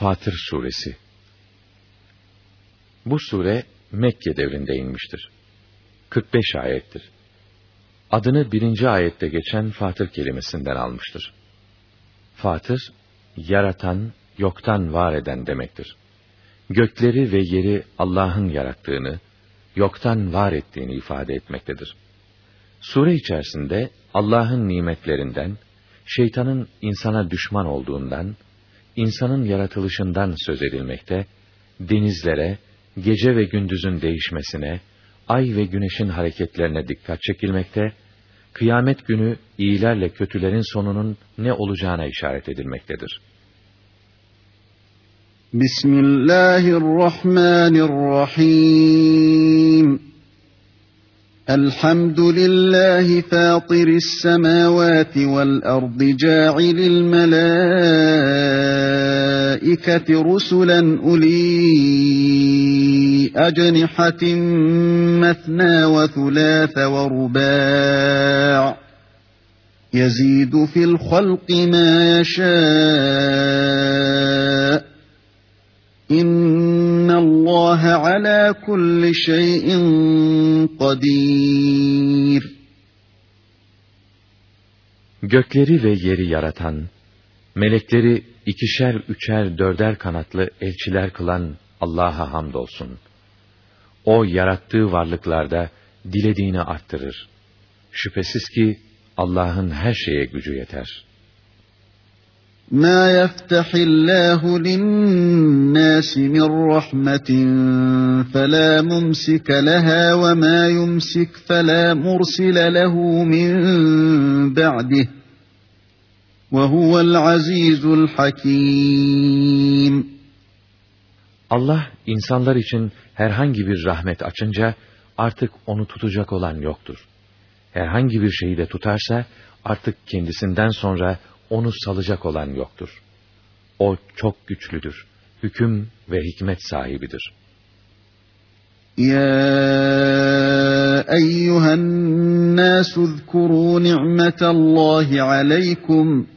Fatır Suresi Bu sure Mekke devrinde inmiştir. 45 ayettir. Adını birinci ayette geçen Fatır kelimesinden almıştır. Fatır, yaratan, yoktan var eden demektir. Gökleri ve yeri Allah'ın yarattığını, yoktan var ettiğini ifade etmektedir. Sure içerisinde Allah'ın nimetlerinden, şeytanın insana düşman olduğundan, insanın yaratılışından söz edilmekte, denizlere, gece ve gündüzün değişmesine, ay ve güneşin hareketlerine dikkat çekilmekte, kıyamet günü iyilerle kötülerin sonunun ne olacağına işaret edilmektedir. Bismillahirrahmanirrahim. الحمد لله فاطر السماوات والأرض جاعل الملائكة رسلا أولي أجنحة مثنى وثلاث ورباع يزيد في الخلق ما يشاء İnna Allah ala kulli şeyin kadir. Gökleri ve yeri yaratan, melekleri ikişer, üçer, dörder kanatlı elçiler kılan Allah'a hamdolsun. O yarattığı varlıklarda dilediğini arttırır. Şüphesiz ki Allah'ın her şeye gücü yeter.'' ما يفتح الله للناس من رحمة فلا ممسك لها وما يمسك فلا مرسل له من بعده وهو العزيز الحكيم Allah insanlar için herhangi bir rahmet açınca artık onu tutacak olan yoktur. Herhangi bir şeyi de tutarsa artık kendisinden sonra onu salacak olan yoktur. O çok güçlüdür, hüküm ve hikmet sahibidir. Ya eyyühen nâsü zkurû ni'metallâhi aleykum.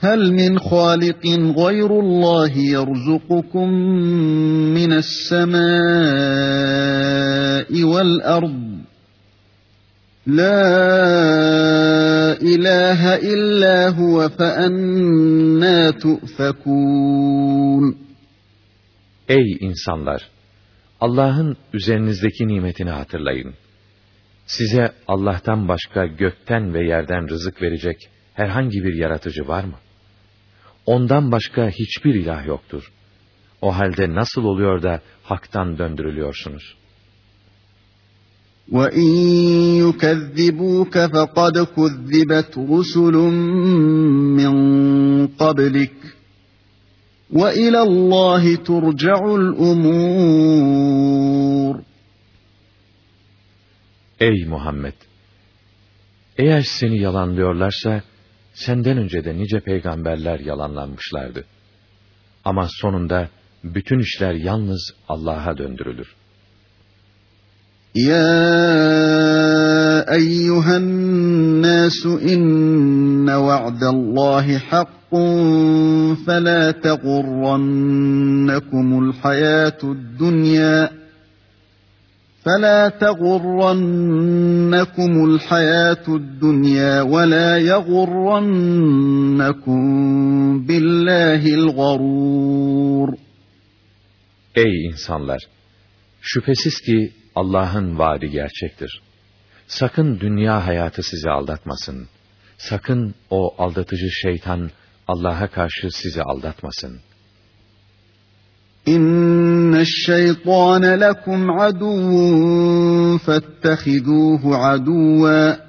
هل من خالق غير الله يرزقكم من السماء والأرض La ilahe illa huve fe ennâ tu'fekûn. Ey insanlar! Allah'ın üzerinizdeki nimetini hatırlayın. Size Allah'tan başka gökten ve yerden rızık verecek herhangi bir yaratıcı var mı? Ondan başka hiçbir ilah yoktur. O halde nasıl oluyor da haktan döndürülüyorsunuz?' وَاِنْ يُكَذِّبُوكَ فَقَدْ كُذِّبَتْ رُسُلٌ مِّن قَبْلِكَ وَاِلَى اللّٰهِ تُرْجَعُ الْاُمُورِ Ey Muhammed! Eğer seni yalanlıyorlarsa, senden önce de nice peygamberler yalanlanmışlardı. Ama sonunda bütün işler yalnız Allah'a döndürülür. يا ايها الناس ان وعد الله حق فلا تغرنكم الحياة الدنيا فلا تغرنكم الحياة الدنيا ولا يغرنكم بالله الغرور Ey insanlar! Şüphesiz ki Allah'ın vaadi gerçektir. Sakın dünya hayatı sizi aldatmasın. Sakın o aldatıcı şeytan Allah'a karşı sizi aldatmasın. İnne şeytane lekum aduvun fettehiduhu aduva.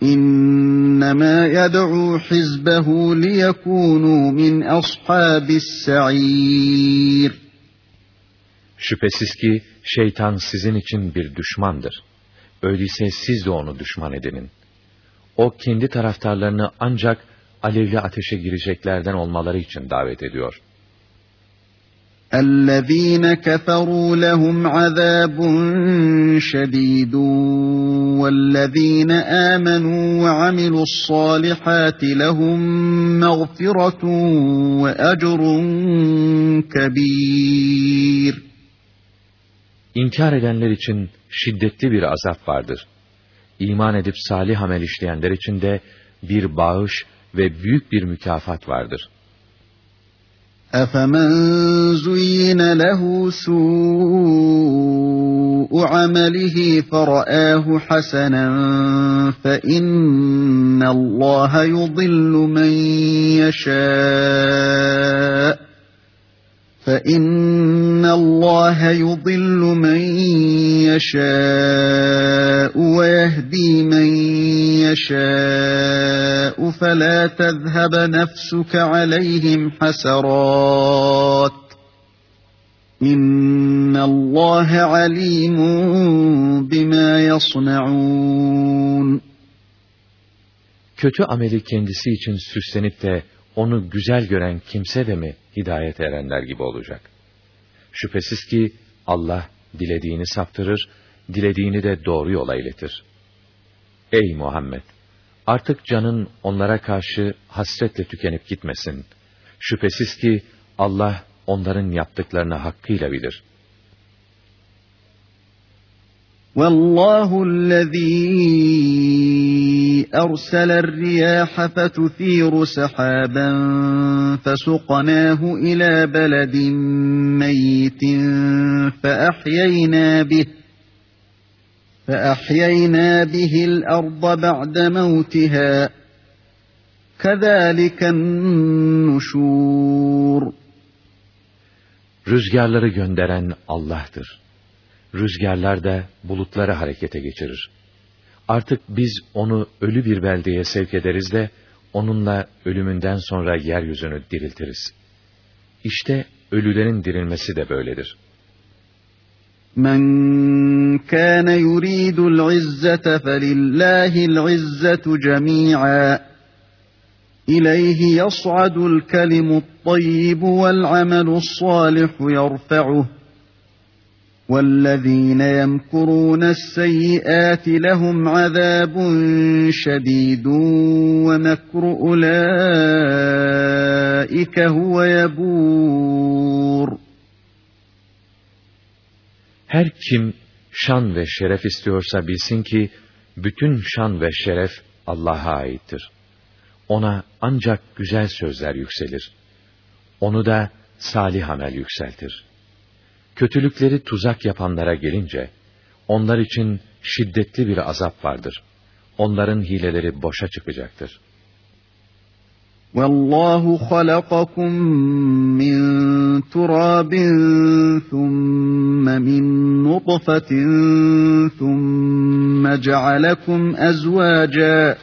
İnnemâ yed'û hizbehu liyekûnû min ashabis sa'îr. Şüphesiz ki şeytan sizin için bir düşmandır. Öyleyse siz de onu düşman edinin. O kendi taraftarlarını ancak alevli ateşe gireceklerden olmaları için davet ediyor. الذين كفروا لهم عذاب شديد والذين آمنوا وعملوا الصالحات لهم مغفرة وأجر كبير İnkar edenler için şiddetli bir azap vardır. İman edip salih amel işleyenler için de bir bağış ve büyük bir mükafat vardır.'' أفمن زين له سوء عمله فرآه حسنا فإن الله يضل من يشاء فإن الله يضل من يشاء ويهدي من يشاء فلا تذهب نفسك عليهم حسرات إن الله عليم بما يصنعون Kötü ameli kendisi için süslenip de onu güzel gören kimse de mi hidayet erenler gibi olacak? Şüphesiz ki Allah dilediğini saptırır, dilediğini de doğru yola iletir. Ey Muhammed! Artık canın onlara karşı hasretle tükenip gitmesin. Şüphesiz ki Allah onların yaptıklarını hakkıyla bilir. وَاللّٰهُ الَّذ۪ي أرسل الرياح فتثير سحابا فسقناه إلى بلد ميت فأحيينا به فأحيينا به الأرض بعد موتها كذلك النشور Rüzgarları gönderen Allah'tır. Rüzgarlar da bulutları harekete geçirir. Artık biz onu ölü bir beldeye sevk ederiz de, onunla ölümünden sonra yeryüzünü diriltiriz. İşte ölülerin dirilmesi de böyledir. Men kana yuridul izzete felillahil izzetu cemi'a. İleyhi yas'adul kelimut tayyibu vel amelus salihu yerfa'uh. وَالَّذ۪ينَ يَمْكُرُونَ السَّيِّئَاتِ لَهُمْ عَذَابٌ شَد۪يدٌ وَمَكْرُ اُولَٰئِكَ هُوَ يَبُورٌ Her kim şan ve şeref istiyorsa bilsin ki, bütün şan ve şeref Allah'a aittir. Ona ancak güzel sözler yükselir. Onu da salih amel yükseltir.'' Kötülükleri tuzak yapanlara gelince, onlar için şiddetli bir azap vardır. Onların hileleri boşa çıkacaktır. وَاللّٰهُ خَلَقَكُم مِّن تُرَابٍ ثُمَّ مِن نُطْفَةٍ ثُمَّ جَعَلَكُمْ أَزْوَاجًا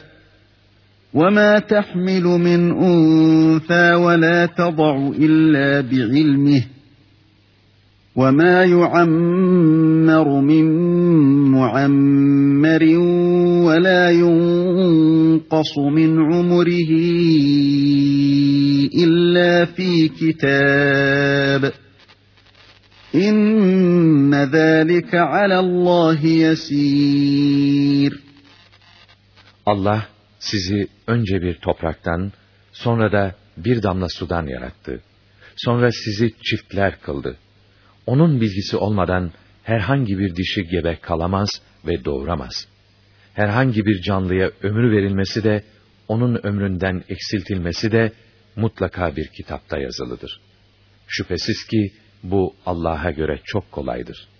وَمَا تَحْمِلُ مِنْ أُنثَىٰ وَلَا تَضَعُ إِلَّا بِعِلْمِهِ وَمَا يُعَمَّرُ مِن مُعَمَّرٍ وَلَا يُنقَصُ مِنْ عُمُرِهِ إِلَّا فِي كِتَابٍ إِنَّ ذَٰلِكَ عَلَى اللّٰهِ يَس۪يرٌ Allah sizi önce bir topraktan, sonra da bir damla sudan yarattı. Sonra sizi çiftler kıldı. Onun bilgisi olmadan herhangi bir dişi gebe kalamaz ve doğuramaz. Herhangi bir canlıya ömür verilmesi de, onun ömründen eksiltilmesi de mutlaka bir kitapta yazılıdır. Şüphesiz ki bu Allah'a göre çok kolaydır.''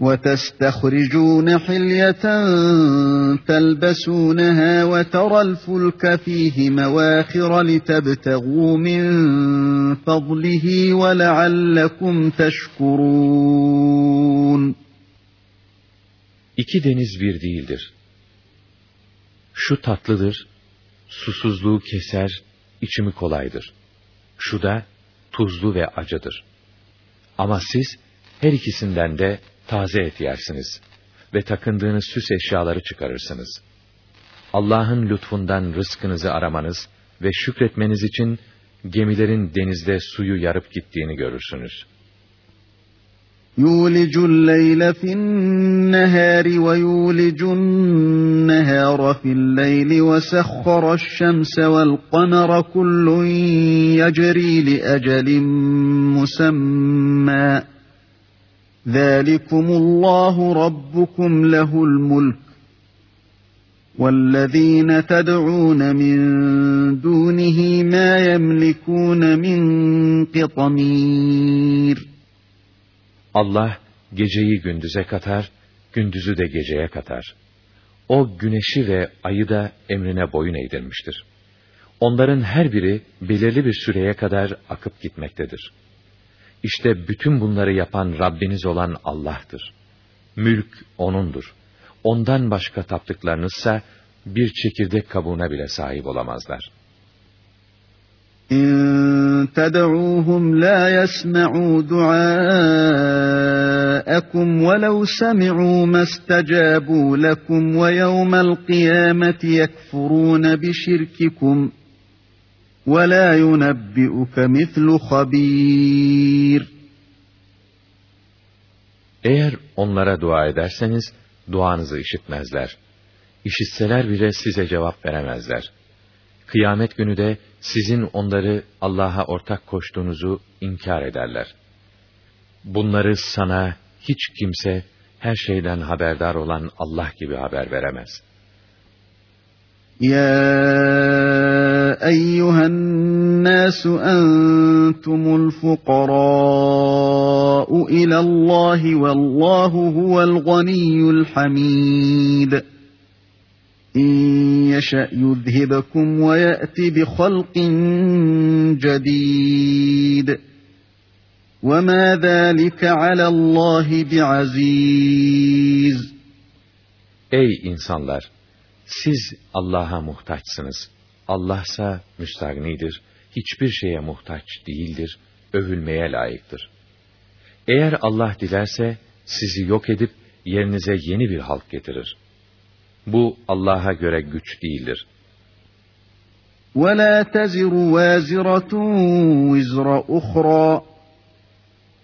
وتستخرجون حلية تلبسونها وترى الفلك فيه مواخر لتبتغوا من فضله ولعلكم تشكرون İki deniz bir değildir. Şu tatlıdır, susuzluğu keser, içimi kolaydır. Şu da tuzlu ve acıdır. Ama siz her ikisinden de taze et yersiniz ve takındığınız süs eşyaları çıkarırsınız. Allah'ın lütfundan rızkınızı aramanız ve şükretmeniz için gemilerin denizde suyu yarıp gittiğini görürsünüz. يُولِجُ اللَّيْلَ فِي النَّهَارِ وَيُولِجُ النَّهَارَ فِي اللَّيْلِ وَسَخَّرَ الشَّمْسَ وَالْقَمَرَ كُلٌّ يَجْرِي لِأَجَلٍ مُّسَمًّى ذَٰلِكُمُ اللّٰهُ رَبُّكُمْ لَهُ الْمُلْكُ وَالَّذ۪ينَ تَدْعُونَ مِنْ دُونِهِ مَا يَمْلِكُونَ مِنْ قِطَمِيرٍ Allah geceyi gündüze katar, gündüzü de geceye katar. O güneşi ve ayı da emrine boyun eğdirmiştir. Onların her biri belirli bir süreye kadar akıp gitmektedir.'' İşte bütün bunları yapan Rabbiniz olan Allah'tır. Mülk O'nundur. Ondan başka taptıklarınızsa bir çekirdek kabuğuna bile sahip olamazlar. La yesma'u du'aakum ve lev semi'u mestecabu lekum ve yevmel kıyameti yekfurun bi şirkikum. وَلَا يُنَبِّئُكَ مِثْلُ خَب۪يرٍ Eğer onlara dua ederseniz, duanızı işitmezler. İşitseler bile size cevap veremezler. Kıyamet günü de sizin onları Allah'a ortak koştuğunuzu inkar ederler. Bunları sana hiç kimse her şeyden haberdar olan Allah gibi haber veremez. Ya أيها الناس أنتم الفقراء إلى الله والله هو الغني الحميد إن يشأ يذهبكم ويأتي بخلق جديد وما ذلك على الله بعزيز Ey insanlar! Siz Allah'a muhtaçsınız. Allahsa müstagnidir, hiçbir şeye muhtaç değildir, övülmeye layıktır. Eğer Allah dilerse sizi yok edip yerinize yeni bir halk getirir. Bu Allah'a göre güç değildir. وَلَا تَزِرُ وَازِرَةٌ وِزْرَ أُخْرَى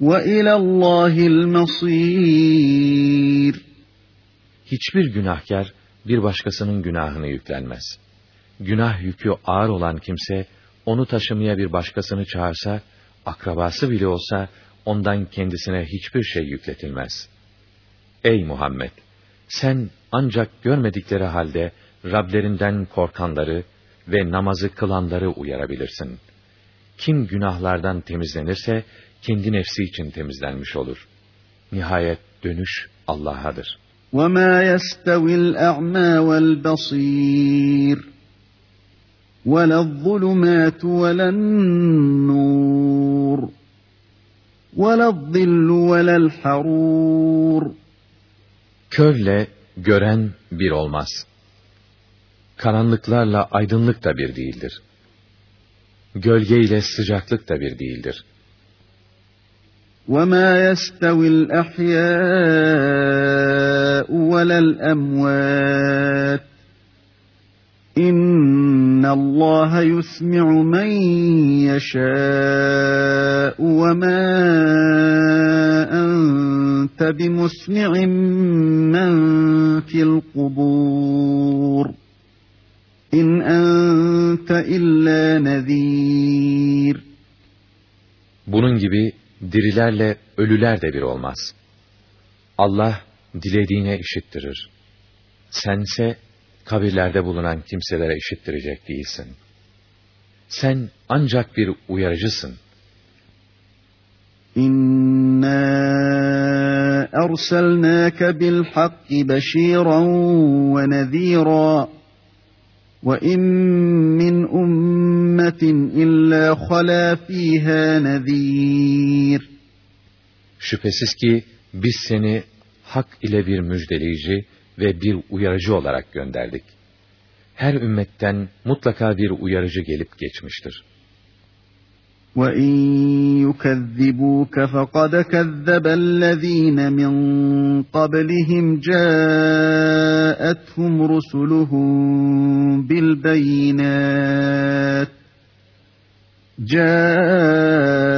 وَاِلَى اللّٰهِ الْمَصِيرِ Hiçbir günahkar bir başkasının günahını yüklenmez. Günah yükü ağır olan kimse, onu taşımaya bir başkasını çağırsa, akrabası bile olsa, ondan kendisine hiçbir şey yükletilmez. Ey Muhammed! Sen ancak görmedikleri halde, Rablerinden korkanları ve namazı kılanları uyarabilirsin. Kim günahlardan temizlenirse, kendi nefsi için temizlenmiş olur. Nihayet dönüş Allah'adır. وَمَا يَسْتَوِي الْأَعْمَى وَالْبَصِيرُ وَلَا الظُّلُمَاتُ وَلَا النُّورُ وَلَا الظِّلُّ وَلَا الْحَرُورُ Körle gören bir olmaz. Karanlıklarla aydınlık da bir değildir. Gölge ile sıcaklık da bir değildir. وَمَا يَسْتَوِي الْأَحْيَاءُ وَلَا الْأَمْوَاتُ إِنَّ اللّٰهَ يُسْمِعُ مَنْ يَشَاءُ وَمَا أَنْتَ بِمُسْمِعٍ مَنْ فِي الْقُبُورِ İn ente illa nezir. Bunun gibi dirilerle ölüler de bir olmaz. Allah dilediğine işittirir. Sense kabirlerde bulunan kimselere işittirecek değilsin. Sen ancak bir uyarıcısın. İnna erselnâke bil hakki beşîran ve nezîrâ ve in min اُمَّةٍ اِلَّا خَلَا ف۪يهَا نَذ۪يرٌ Şüphesiz ki biz seni hak ile bir müjdeleyici ve bir uyarıcı olarak gönderdik. Her ümmetten mutlaka bir uyarıcı gelip geçmiştir. وَاِنْ يُكَذِّبُوكَ فَقَدْ كَذَّبَ الَّذ۪ينَ مِنْ قَبْلِهِمْ جَاءَتْهُمْ رُسُلُهُمْ بِالْبَيِّنَاتِ جاءتهم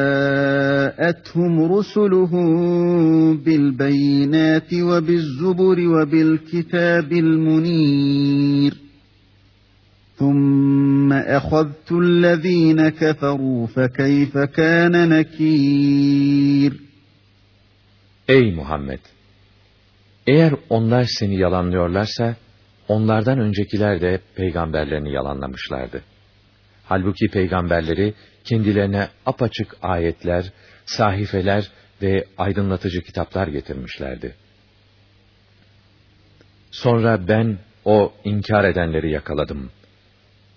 رسلهم بالبينات وبالزبر وبالكتاب المنير ثُمَّ اَخَذْتُ الَّذ۪ينَ كَفَرُوا فَكَيْفَ كَانَ نَك۪يرٌ Ey Muhammed! Eğer onlar seni yalanlıyorlarsa, onlardan öncekiler de peygamberlerini yalanlamışlardı. Halbuki peygamberleri kendilerine apaçık ayetler, sahifeler ve aydınlatıcı kitaplar getirmişlerdi. Sonra ben o inkar edenleri yakaladım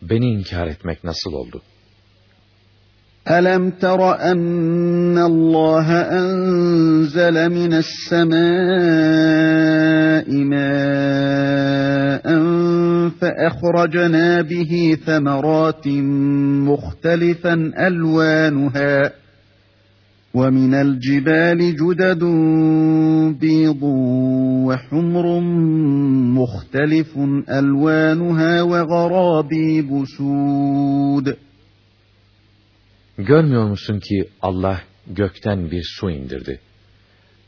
beni inkar etmek nasıl oldu? أَلَمْ تَرَ أَنَّ اللّٰهَ أَنْزَلَ مِنَ السَّمَاءِ مَاءً فَأَخْرَجْنَا بِهِ ثَمَرَاتٍ مُخْتَلِفًا أَلْوَانُهَا وَمِنَ الْجِبَالِ جُدَدٌ بِيضٌ وَحُمْرٌ مُخْتَلِفٌ أَلْوَانُهَا وَغَرَابِيبُ سُودٌ Görmüyor musun ki Allah gökten bir su indirdi.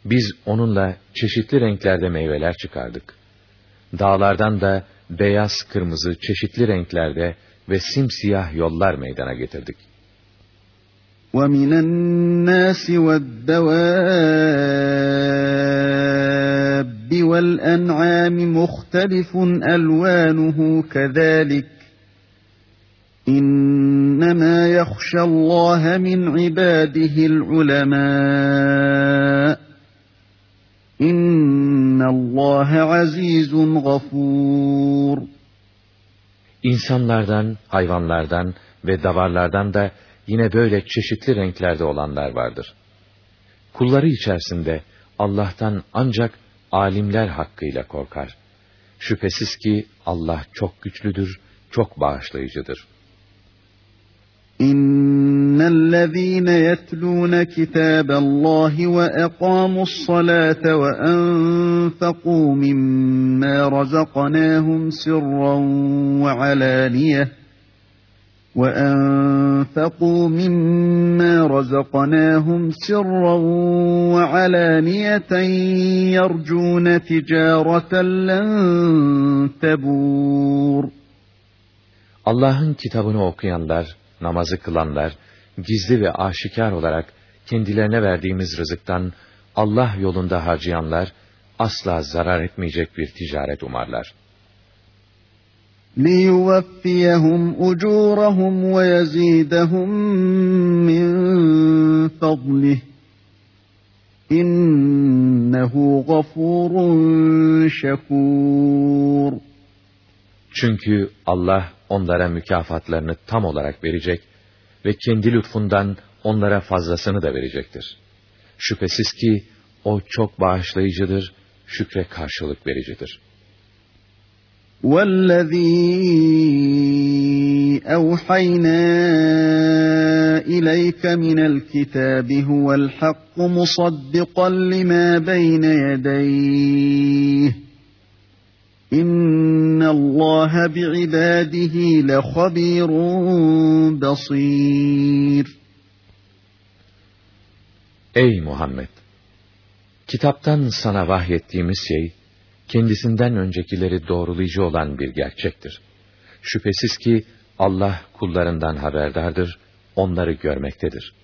Biz onunla çeşitli renklerde meyveler çıkardık. Dağlardan da beyaz, kırmızı, çeşitli renklerde ve simsiyah yollar meydana getirdik.'' وَمِنَ النَّاسِ وَالدَّوَابِّ وَالْأَنْعَامِ مُخْتَلِفٌ أَلْوَانُهُ كَذَلِكَ إِنَّمَا يَخْشَى اللّٰهَ مِنْ عِبَادِهِ الْعُلَمَاءُ İnnallâhe azîzun gafûr. İnsanlardan, hayvanlardan ve davarlardan da yine böyle çeşitli renklerde olanlar vardır. Kulları içerisinde Allah'tan ancak alimler hakkıyla korkar. Şüphesiz ki Allah çok güçlüdür, çok bağışlayıcıdır. İn yetlûne kitâballâhi ve ekâmu's-salâte ve enfekû mimmâ razaknâhum sirran ve alâniyeh وَأَنفَقُوا مِمَّا رَزَقْنَاهُمْ سِرًّا وَعَلَانِيَةً يَرْجُونَ تِجَارَةً لَّن تَبُورَ Allah'ın kitabını okuyanlar, namazı kılanlar, gizli ve aşikar olarak kendilerine verdiğimiz rızıktan Allah yolunda harcayanlar, asla zarar etmeyecek bir ticaret umarlar.'' لِيُوَفِّيَهُمْ أُجُورَهُمْ وَيَزِيدَهُمْ مِنْ فَضْلِهِ İnnehu gafurun şekur. Çünkü Allah onlara mükafatlarını tam olarak verecek ve kendi lütfundan onlara fazlasını da verecektir. Şüphesiz ki o çok bağışlayıcıdır, şükre karşılık vericidir.'' والذي أوحينا إليك من الكتاب هو الحق مصدقا لما بين يديه İnna Allah bi ibadihi le habirun basir. Ey Muhammed! Kitaptan sana vahyettiğimiz şey, kendisinden öncekileri doğrulayıcı olan bir gerçektir. Şüphesiz ki Allah kullarından haberdardır, onları görmektedir.''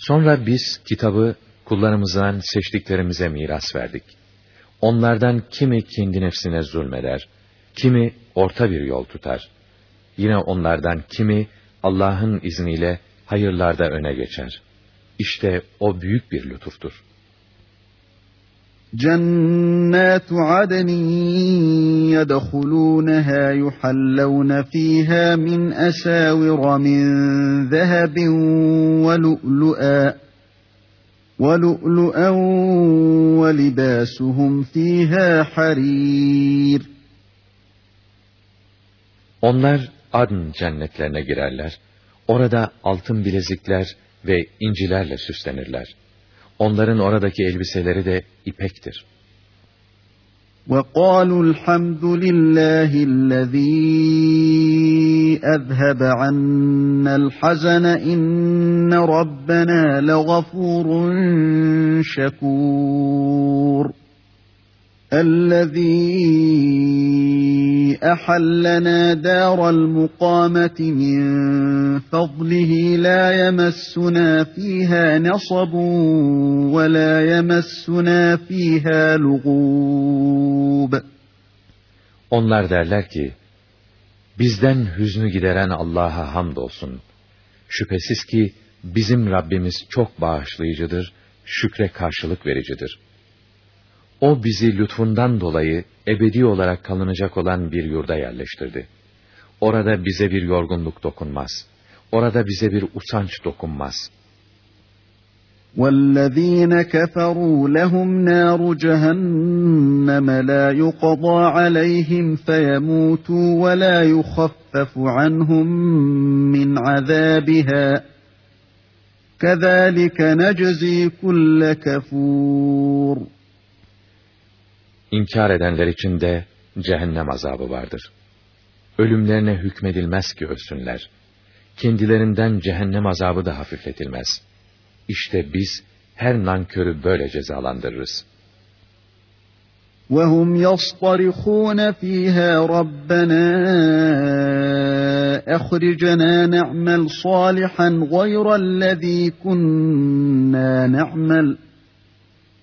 Sonra biz kitabı kullarımızdan seçtiklerimize miras verdik. Onlardan kimi kendi nefsine zulmeder, kimi orta bir yol tutar. Yine onlardan kimi Allah'ın izniyle hayırlarda öne geçer. İşte o büyük bir lütuftur. جنات عدن يدخلونها يحلون فيها من أساور من ذهب ولؤلؤا ولؤلؤا ولباسهم فيها حرير Onlar adn cennetlerine girerler. Orada altın bilezikler ve incilerle süslenirler. Onların oradaki elbiseleri de ipektir. وَقَالُوا الْحَمْدُ لِلَّهِ الَّذ۪ي أَذْهَبَ عَنَّا الْحَزَنَ اِنَّ رَبَّنَا لَغَفُورٌ شَكُورٌ الَّذ۪ي أَحَلَّنَا دَارَ الْمُقَامَةِ مِنْ فَضْلِهِ لَا يَمَسُّنَا ف۪يهَا نَصَبٌ وَلَا يَمَسُّنَا ف۪يهَا لُغُوبٌ Onlar derler ki, bizden hüznü gideren Allah'a hamdolsun. Şüphesiz ki bizim Rabbimiz çok bağışlayıcıdır, şükre karşılık vericidir.'' O bizi lütfundan dolayı ebedi olarak kalınacak olan bir yurda yerleştirdi. Orada bize bir yorgunluk dokunmaz. Orada bize bir usanç dokunmaz. وَالَّذ۪ينَ كَفَرُوا لَهُمْ نَارُ جَهَنَّمَ لَا يُقَضَى عَلَيْهِمْ فَيَمُوتُوا وَلَا يُخَفَّفُ عَنْهُمْ مِنْ عَذَابِهَا كَذَٰلِكَ نَجْزِي كُلَّ كَفُورٍ İnkar edenler için de cehennem azabı vardır. Ölümlerine hükmedilmez ki ölsünler. Kendilerinden cehennem azabı da hafifletilmez. İşte biz her nankörü böyle cezalandırırız. وَهُمْ يَصْطَرِخُونَ ف۪يهَا رَبَّنَا اَخْرِجَنَا نَعْمَلْ صَالِحًا غَيْرَ الَّذ۪ي كُنَّا نَعْمَلْ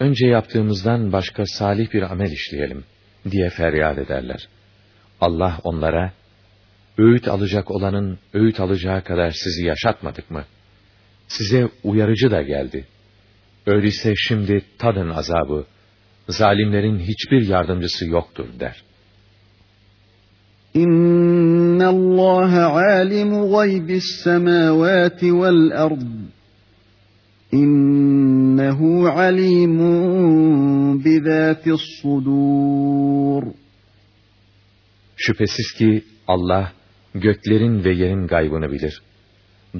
önce yaptığımızdan başka salih bir amel işleyelim diye feryat ederler. Allah onlara, öğüt alacak olanın öğüt alacağı kadar sizi yaşatmadık mı? Size uyarıcı da geldi. Öyleyse şimdi tadın azabı, zalimlerin hiçbir yardımcısı yoktur der. İnna Allah alimu gaybis semavati vel ard. İnnehu alimun bizatis sudur. Şüphesiz ki Allah göklerin ve yerin gaybını bilir.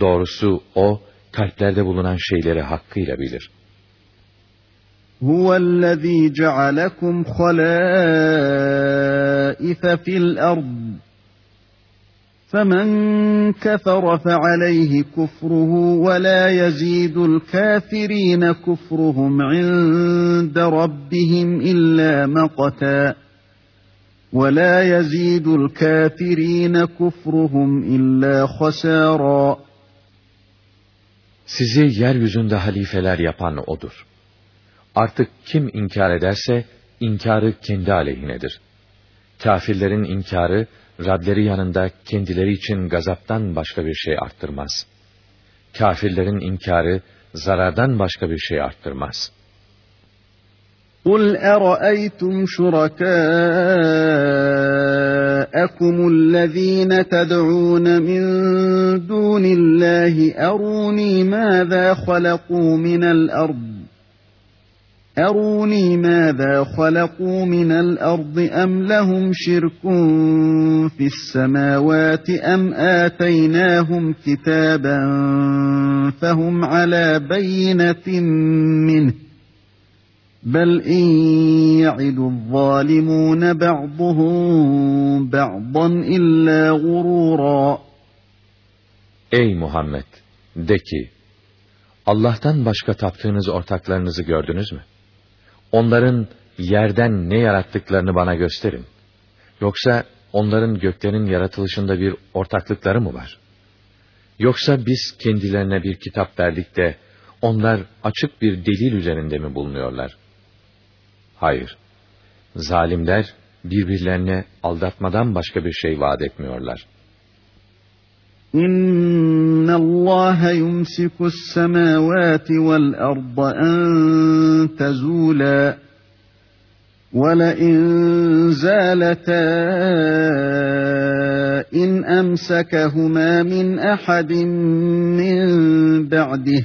Doğrusu o kalplerde bulunan şeyleri hakkıyla bilir. Huvellezî cealekum halâife fil ard. فَمَنْ كَفَرَ فَعَلَيْهِ كُفْرُهُ وَلَا يَزِيدُ الْكَافِرِينَ كُفْرُهُمْ عِنْدَ رَبِّهِمْ إِلَّا مَقَتًا وَلَا يَزِيدُ الْكَافِرِينَ كُفْرُهُمْ إِلَّا خَسَارًا Sizi yeryüzünde halifeler yapan O'dur. Artık kim inkar ederse, inkarı kendi aleyhinedir. Kafirlerin inkarı, Rableri yanında kendileri için gazaptan başka bir şey arttırmaz. Kafirlerin inkarı zarardan başka bir şey arttırmaz. قُلْ أَرَأَيْتُمْ شُرَكَاءَكُمُ الَّذ۪ينَ تَدْعُونَ مِنْ دُونِ اللّٰهِ أَرُونِي مَاذَا خَلَقُوا مِنَ الْأَرْضِ Eruni mâzâ halakû minel ardı em lehum şirkun fissemâvâti em âteynâhum kitâben fehum alâ beyinetin minh. Bel in ya'idu zâlimûne ba'duhum ba'dan illâ gurûrâ. Ey Muhammed! De ki, Allah'tan başka taptığınız ortaklarınızı gördünüz mü? Onların yerden ne yarattıklarını bana gösterin. Yoksa onların göklerin yaratılışında bir ortaklıkları mı var? Yoksa biz kendilerine bir kitap verdik de onlar açık bir delil üzerinde mi bulunuyorlar? Hayır. Zalimler birbirlerine aldatmadan başka bir şey vaat etmiyorlar. إن الله يمسك السماوات والأرض أن تزولا ولئن زالتا إن أمسكهما من أحد من بعده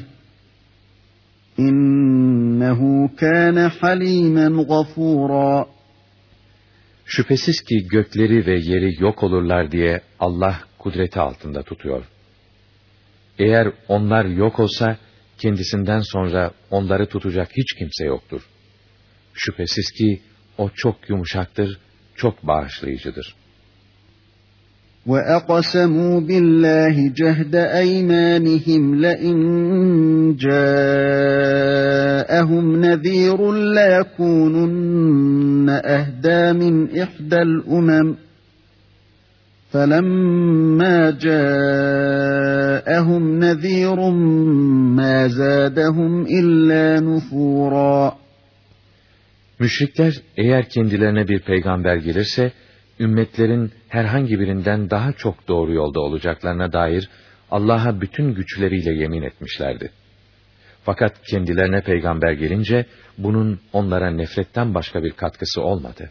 إنه كان حليما غفورا. Şüphesiz ki gökleri ve yeri yok olurlar diye Allah kudreti altında tutuyor. Eğer onlar yok olsa, kendisinden sonra onları tutacak hiç kimse yoktur. Şüphesiz ki o çok yumuşaktır, çok bağışlayıcıdır. وَأَقْسَمُوا بِاللّٰهِ جَهْدَ أَيْمَانِهِمْ لَئِنْ جَاءَهُمْ نَذ۪يرٌ لَيَكُونُنَّ أَهْدَى مِنْ إِحْدَى الْأُمَمِ فَلَمَّا جَاءَهُمْ نَذ۪يرٌ مَا زَادَهُمْ إِلَّا نُفُورًا Müşrikler eğer kendilerine bir peygamber gelirse, ümmetlerin herhangi birinden daha çok doğru yolda olacaklarına dair Allah'a bütün güçleriyle yemin etmişlerdi. Fakat kendilerine peygamber gelince bunun onlara nefretten başka bir katkısı olmadı.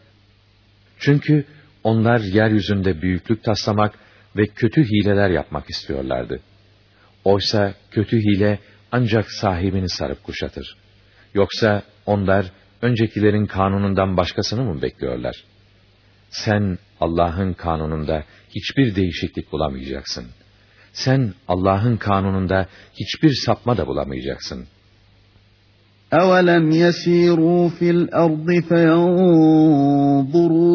Çünkü onlar yeryüzünde büyüklük taslamak ve kötü hileler yapmak istiyorlardı. Oysa kötü hile ancak sahibini sarıp kuşatır. Yoksa onlar öncekilerin kanunundan başkasını mı bekliyorlar? Sen Allah'ın kanununda hiçbir değişiklik bulamayacaksın. Sen Allah'ın kanununda hiçbir sapma da bulamayacaksın.'' أَوَلَمْ يَسِيرُوا فِي الْأَرْضِ فَيَنْظُرُوا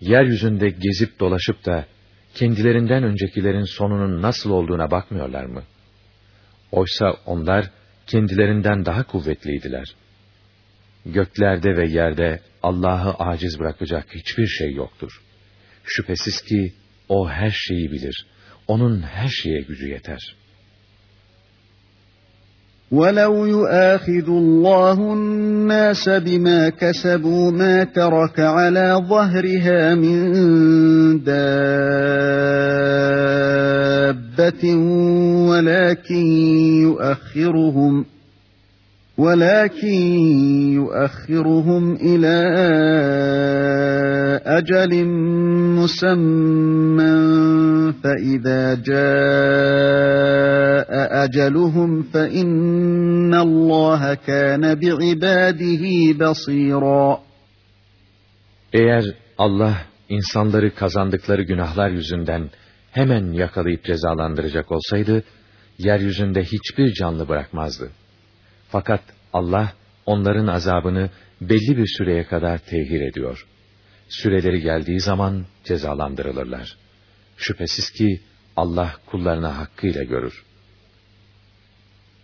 yeryüzünde gezip dolaşıp da kendilerinden öncekilerin sonunun nasıl olduğuna bakmıyorlar mı? Oysa onlar kendilerinden daha kuvvetliydiler. Göklerde ve yerde Allah'ı aciz bırakacak hiçbir şey yoktur. Şüphesiz ki O her şeyi bilir. Onun her şeye gücü yeter.'' ولو يؤاخذ الله الناس بما كسبوا ما ترك على ظهرها من دابة ولكن يؤخرهم ولكن يؤخرهم إلى أجل مسمى فإذا جاء أجلهم فإن الله كان بعباده بصيرا Eğer Allah insanları kazandıkları günahlar yüzünden hemen yakalayıp cezalandıracak olsaydı, yeryüzünde hiçbir canlı bırakmazdı. Fakat Allah onların azabını belli bir süreye kadar tehir ediyor. Süreleri geldiği zaman cezalandırılırlar. Şüphesiz ki Allah kullarına hakkıyla görür.